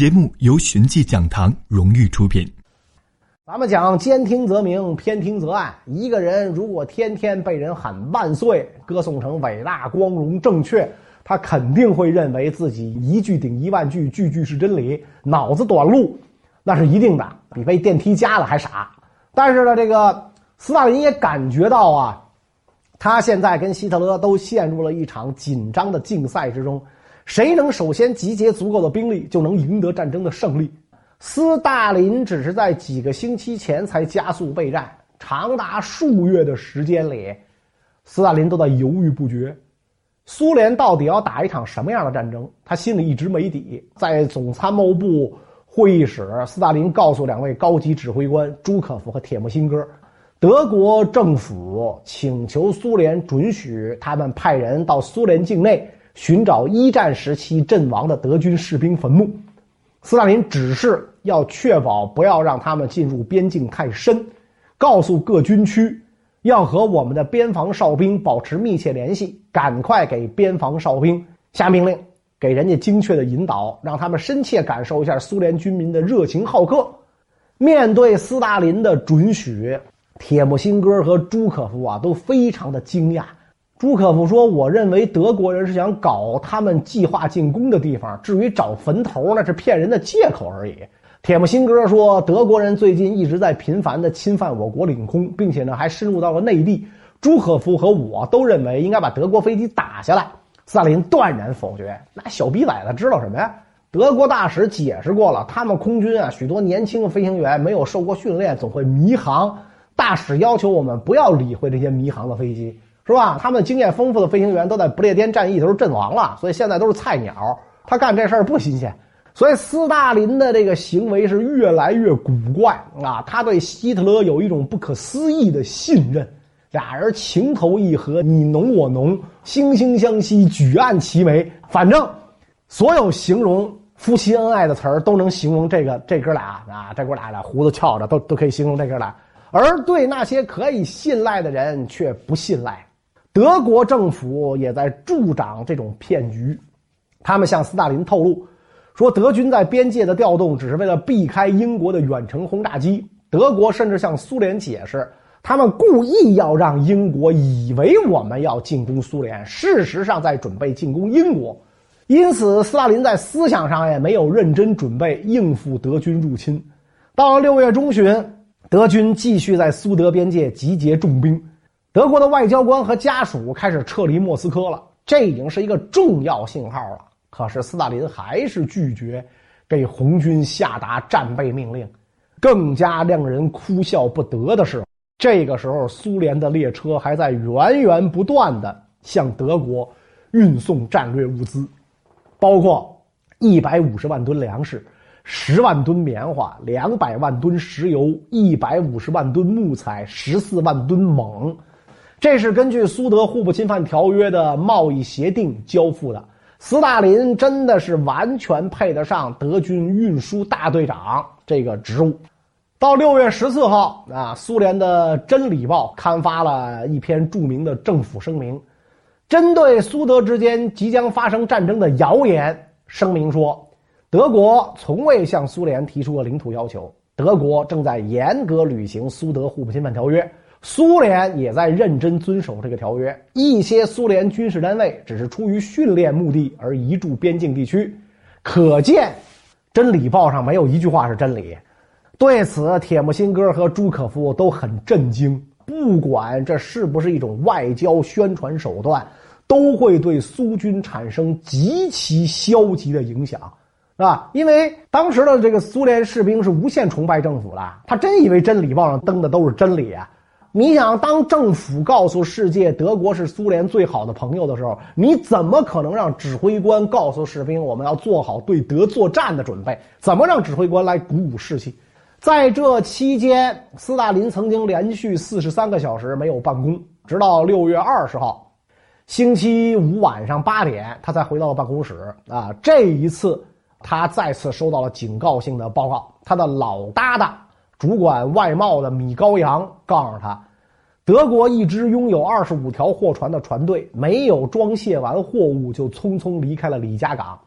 节目由寻迹讲堂荣誉出品。咱们讲兼听则明，偏听则暗。一个人如果天天被人喊万岁，歌颂成伟大、光荣、正确，他肯定会认为自己一句顶一万句，句句是真理，脑子短路，那是一定的，比被电梯夹了还傻。但是呢，这个斯大林也感觉到啊，他现在跟希特勒都陷入了一场紧张的竞赛之中，谁能首先集结足够的兵力，就能赢得战争的胜利。斯大林只是在几个星期前才加速备战，长达数月的时间里，斯大林都在犹豫不决。苏联到底要打一场什么样的战争？他心里一直没底。在总参谋部会议室，斯大林告诉两位高级指挥官朱可夫和铁木辛哥，德国政府请求苏联准许他们派人到苏联境内寻找一战时期阵亡的德军士兵坟墓。斯大林只是要确保不要让他们进入边境太深，告诉各军区要和我们的边防哨兵保持密切联系，赶快给边防哨兵下命令，给人家精确的引导，让他们深切感受一下苏联军民的热情好客。面对斯大林的准许，铁木辛哥和朱可夫啊都非常的惊讶。朱可夫说：“我认为德国人是想搞他们计划进攻的地方，至于找坟头，那是骗人的借口而已。”铁木辛哥说：“德国人最近一直在频繁的侵犯我国领空，并且呢还深入到了内地。”朱可夫和我都认为应该把德国飞机打下来。斯大林断然否决：“那小逼崽子知道什么呀？德国大使解释过了，他们空军啊许多年轻飞行员没有受过训练，总会迷航。大使要求我们不要理会这些迷航的飞机。”是吧？他们经验丰富的飞行员都在不列颠战役的时候阵亡了，所以现在都是菜鸟。他干这事儿不新鲜，所以斯大林的这个行为是越来越古怪啊！他对希特勒有一种不可思议的信任，俩人情投意合，你侬我侬，惺惺相惜，举案齐眉。反正所有形容夫妻恩爱的词儿都能形容这个这哥俩啊，这哥俩俩胡子翘着，都都可以形容这哥俩。而对那些可以信赖的人却不信赖。德国政府也在助长这种骗局，他们向斯大林透露，说德军在边界的调动只是为了避开英国的远程轰炸机。德国甚至向苏联解释，他们故意要让英国以为我们要进攻苏联，事实上在准备进攻英国。因此，斯大林在思想上也没有认真准备应付德军入侵。到了六月中旬，德军继续在苏德边界集结重兵。德国的外交官和家属开始撤离莫斯科了，这已经是一个重要信号了。可是斯大林还是拒绝给红军下达战备命令。更加让人哭笑不得的是，这个时候苏联的列车还在源源不断的向德国运送战略物资，包括一百五十万吨粮食、十万吨棉花、两百万吨石油、一百五十万吨木材、十四万吨锰。这是根据苏德互不侵犯条约的贸易协定交付的。斯大林真的是完全配得上德军运输大队长这个职务。到六月十四号啊，苏联的《真理报》刊发了一篇著名的政府声明，针对苏德之间即将发生战争的谣言，声明说，德国从未向苏联提出过领土要求，德国正在严格履行苏德互不侵犯条约。苏联也在认真遵守这个条约。一些苏联军事单位只是出于训练目的而移驻边境地区，可见《真理报》上没有一句话是真理。对此，铁木辛哥和朱可夫都很震惊。不管这是不是一种外交宣传手段，都会对苏军产生极其消极的影响，是吧？因为当时的这个苏联士兵是无限崇拜政府的，他真以为《真理报》上登的都是真理啊。你想，当政府告诉世界德国是苏联最好的朋友的时候，你怎么可能让指挥官告诉士兵我们要做好对德作战的准备？怎么让指挥官来鼓舞士气？在这期间，斯大林曾经连续四十三个小时没有办公，直到六月二十号，星期五晚上八点，他才回到了办公室。啊，这一次，他再次收到了警告性的报告，他的老搭档。主管外贸的米高扬告诉他，德国一支拥有二十五条货船的船队没有装卸完货物就匆匆离开了李家港。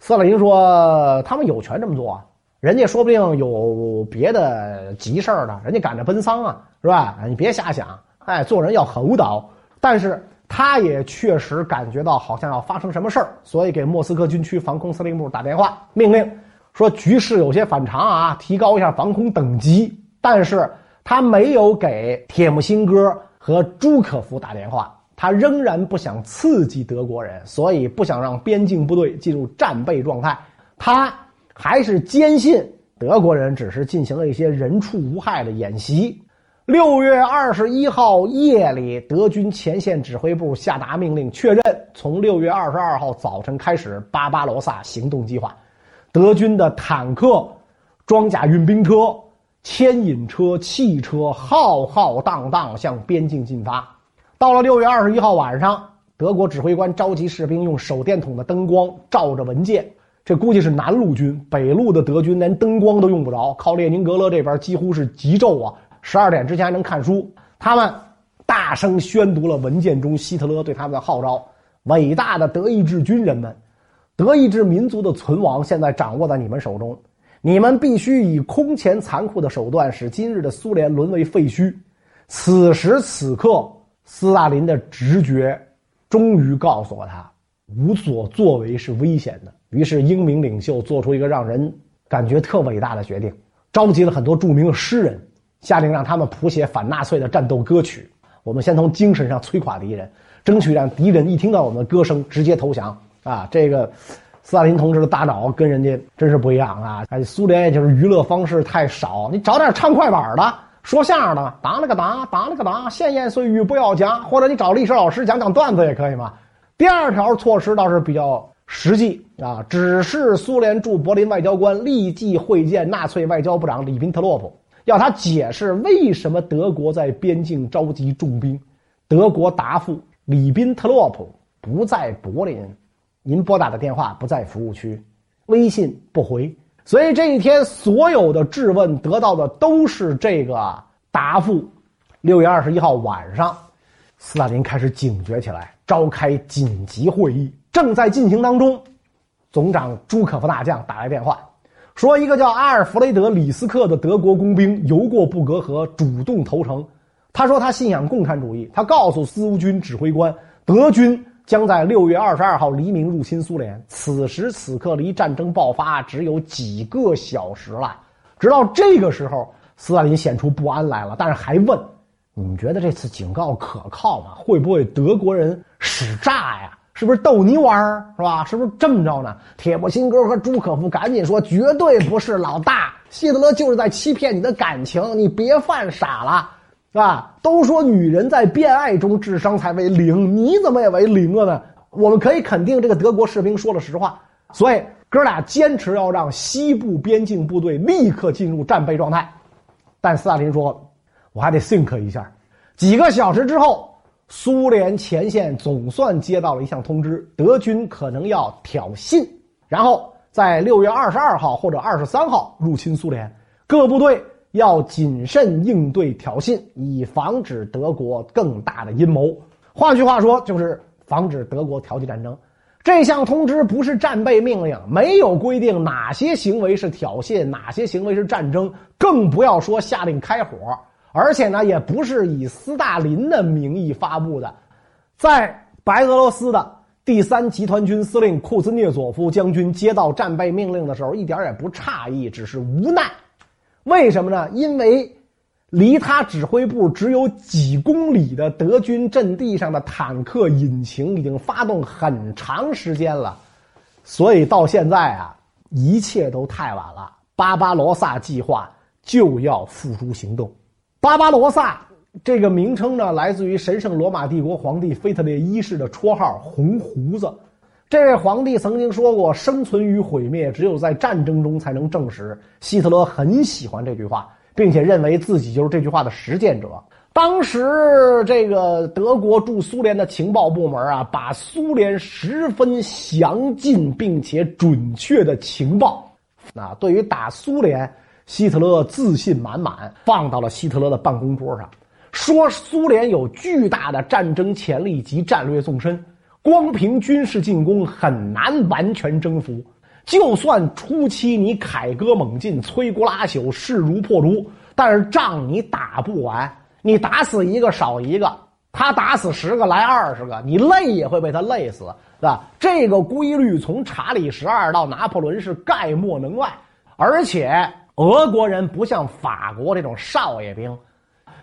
斯大林说：“他们有权这么做啊，人家说不定有别的急事儿呢，人家赶着奔丧啊，是吧？你别瞎想，哎，做人要厚道。但是他也确实感觉到好像要发生什么事儿，所以给莫斯科军区防空司令部打电话，命令说局势有些反常啊，提高一下防空等级。但是他没有给铁木辛哥和朱可夫打电话。”他仍然不想刺激德国人，所以不想让边境部队进入战备状态。他还是坚信德国人只是进行了一些人畜无害的演习。六月二十一号夜里，德军前线指挥部下达命令，确认从六月二十二号早晨开始巴巴罗萨行动计划。德军的坦克、装甲运兵车、牵引车、汽车浩浩荡荡向边境进发。到了六月二十一号晚上，德国指挥官召集士兵用手电筒的灯光照着文件。这估计是南路军，北路的德军连灯光都用不着，靠列宁格勒这边几乎是急骤啊！十二点之前还能看书。他们大声宣读了文件中希特勒对他们的号召：“伟大的德意志军人们，德意志民族的存亡现在掌握在你们手中，你们必须以空前残酷的手段使今日的苏联沦为废墟。此时此刻。”斯大林的直觉终于告诉了他，无所作为是危险的。于是，英明领袖做出一个让人感觉特伟大的决定，召集了很多著名的诗人，下令让他们谱写反纳粹的战斗歌曲。我们先从精神上摧垮敌人，争取让敌人一听到我们的歌声直接投降。啊，这个斯大林同志的大脑跟人家真是不一样啊！哎，苏联也就是娱乐方式太少，你找点唱快板的。说相声的，当了个当，当了个当，闲言碎语不要讲，或者你找历史老师讲讲段子也可以嘛。第二条措施倒是比较实际啊，指示苏联驻柏林外交官立即会见纳粹外交部长里宾特洛普，要他解释为什么德国在边境召集重兵。德国答复：里宾特洛普不在柏林，您拨打的电话不在服务区，微信不回。所以这一天，所有的质问得到的都是这个答复。六月二十一号晚上，斯大林开始警觉起来，召开紧急会议，正在进行当中。总长朱可夫大将打来电话，说一个叫阿尔弗雷德·李斯克的德国工兵游过布格河，主动投诚。他说他信仰共产主义。他告诉苏军指挥官，德军。将在六月二十二号黎明入侵苏联。此时此刻，离战争爆发只有几个小时了。直到这个时候，斯大林显出不安来了，但是还问：“你们觉得这次警告可靠吗？会不会德国人使诈呀？是不是逗你玩？是吧？是不是这么着呢？”铁木辛哥和朱可夫赶紧说：“绝对不是，老大，希特勒就是在欺骗你的感情，你别犯傻了。”啊，都说女人在恋爱中智商才为零，你怎么也为零了呢？我们可以肯定，这个德国士兵说了实话。所以哥俩坚持要让西部边境部队立刻进入战备状态。但斯大林说：“我还得 think 一下。”几个小时之后，苏联前线总算接到了一项通知：德军可能要挑衅，然后在六月二十二号或者二十三号入侵苏联。各部队。要谨慎应对挑衅，以防止德国更大的阴谋。换句话说，就是防止德国挑起战争。这项通知不是战备命令，没有规定哪些行为是挑衅，哪些行为是战争，更不要说下令开火。而且呢，也不是以斯大林的名义发布的。在白俄罗斯的第三集团军司令库兹涅佐夫将军接到战备命令的时候，一点也不诧异，只是无奈。为什么呢？因为离他指挥部只有几公里的德军阵地上的坦克引擎已经发动很长时间了，所以到现在啊，一切都太晚了。巴巴罗萨计划就要付诸行动。巴巴罗萨这个名称呢，来自于神圣罗马帝国皇帝腓特烈一世的绰号“红胡子”。这位皇帝曾经说过：“生存与毁灭，只有在战争中才能证实。”希特勒很喜欢这句话，并且认为自己就是这句话的实践者。当时，这个德国驻苏联的情报部门啊，把苏联十分详尽并且准确的情报，啊，对于打苏联，希特勒自信满满，放到了希特勒的办公桌上，说苏联有巨大的战争潜力及战略纵深。光凭军事进攻很难完全征服，就算初期你凯歌猛进，摧枯拉朽，势如破竹，但是仗你打不完，你打死一个少一个，他打死十个来二十个，你累也会被他累死，是吧？这个规律从查理十二到拿破仑是概莫能外，而且俄国人不像法国这种少爷兵。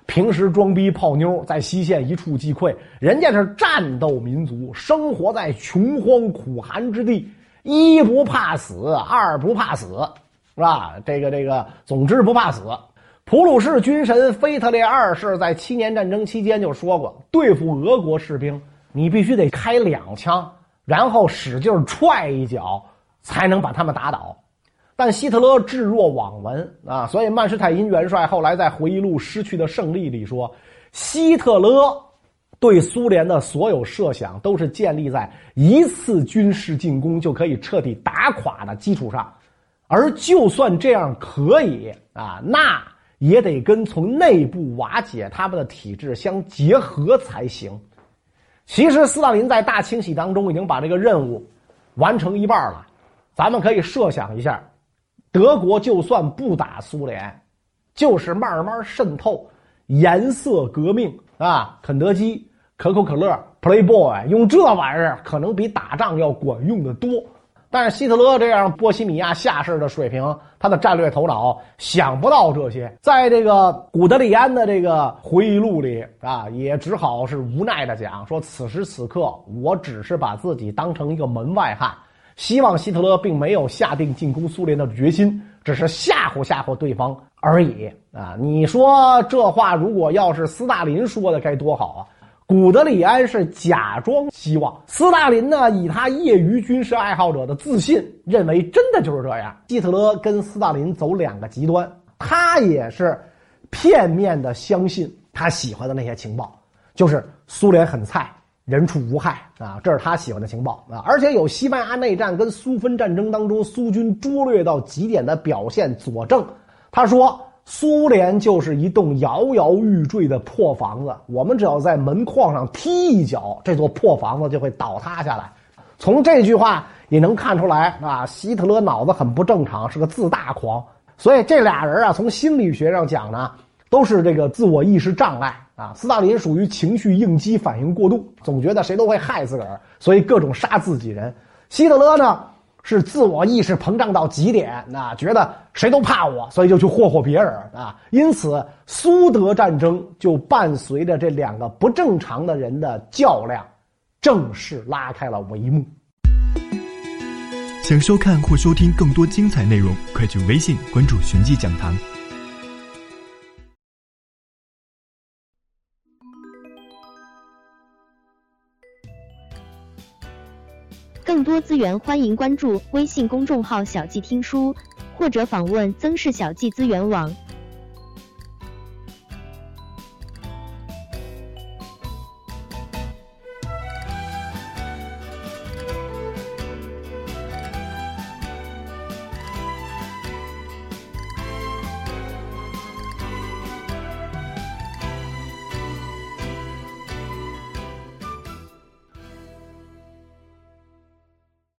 平时装逼泡妞，在西线一触即溃。人家是战斗民族，生活在穷荒苦寒之地，一不怕死，二不怕死，是吧？这个这个，总之不怕死。普鲁士军神腓特烈二世在七年战争期间就说过，对付俄国士兵，你必须得开两枪，然后使劲踹一脚，才能把他们打倒。但希特勒置若罔闻啊，所以曼施泰因元帅后来在回忆录《失去的胜利》里说，希特勒对苏联的所有设想都是建立在一次军事进攻就可以彻底打垮的基础上，而就算这样可以啊，那也得跟从内部瓦解他们的体制相结合才行。其实斯大林在大清洗当中已经把这个任务完成一半了，咱们可以设想一下。德国就算不打苏联，就是慢慢渗透，颜色革命啊，肯德基、可口可乐、Playboy，用这玩意儿可能比打仗要管用的多。但是希特勒这样波西米亚下士的水平，他的战略头脑想不到这些。在这个古德里安的这个回忆录里啊，也只好是无奈的讲说：此时此刻，我只是把自己当成一个门外汉。希望希特勒并没有下定进攻苏联的决心，只是吓唬吓唬对方而已啊！你说这话如果要是斯大林说的该多好啊！古德里安是假装希望，斯大林呢以他业余军事爱好者的自信，认为真的就是这样。希特勒跟斯大林走两个极端，他也是片面的相信他喜欢的那些情报，就是苏联很菜。人畜无害啊，这是他喜欢的情报啊，而且有西班牙内战跟苏芬战争当中苏军拙劣到极点的表现佐证。他说，苏联就是一栋摇摇欲坠的破房子，我们只要在门框上踢一脚，这座破房子就会倒塌下来。从这句话也能看出来啊，希特勒脑子很不正常，是个自大狂。所以这俩人啊，从心理学上讲呢，都是这个自我意识障碍。啊，斯大林属于情绪应激反应过度，总觉得谁都会害自个儿，所以各种杀自己人。希特勒呢是自我意识膨胀到极点，那觉得谁都怕我，所以就去霍霍别人啊。因此，苏德战争就伴随着这两个不正常的人的较量，正式拉开了帷幕。想收看或收听更多精彩内容，快去微信关注“寻迹讲堂”。多资源，欢迎关注微信公众号“小记听书”，或者访问曾氏小记资源网。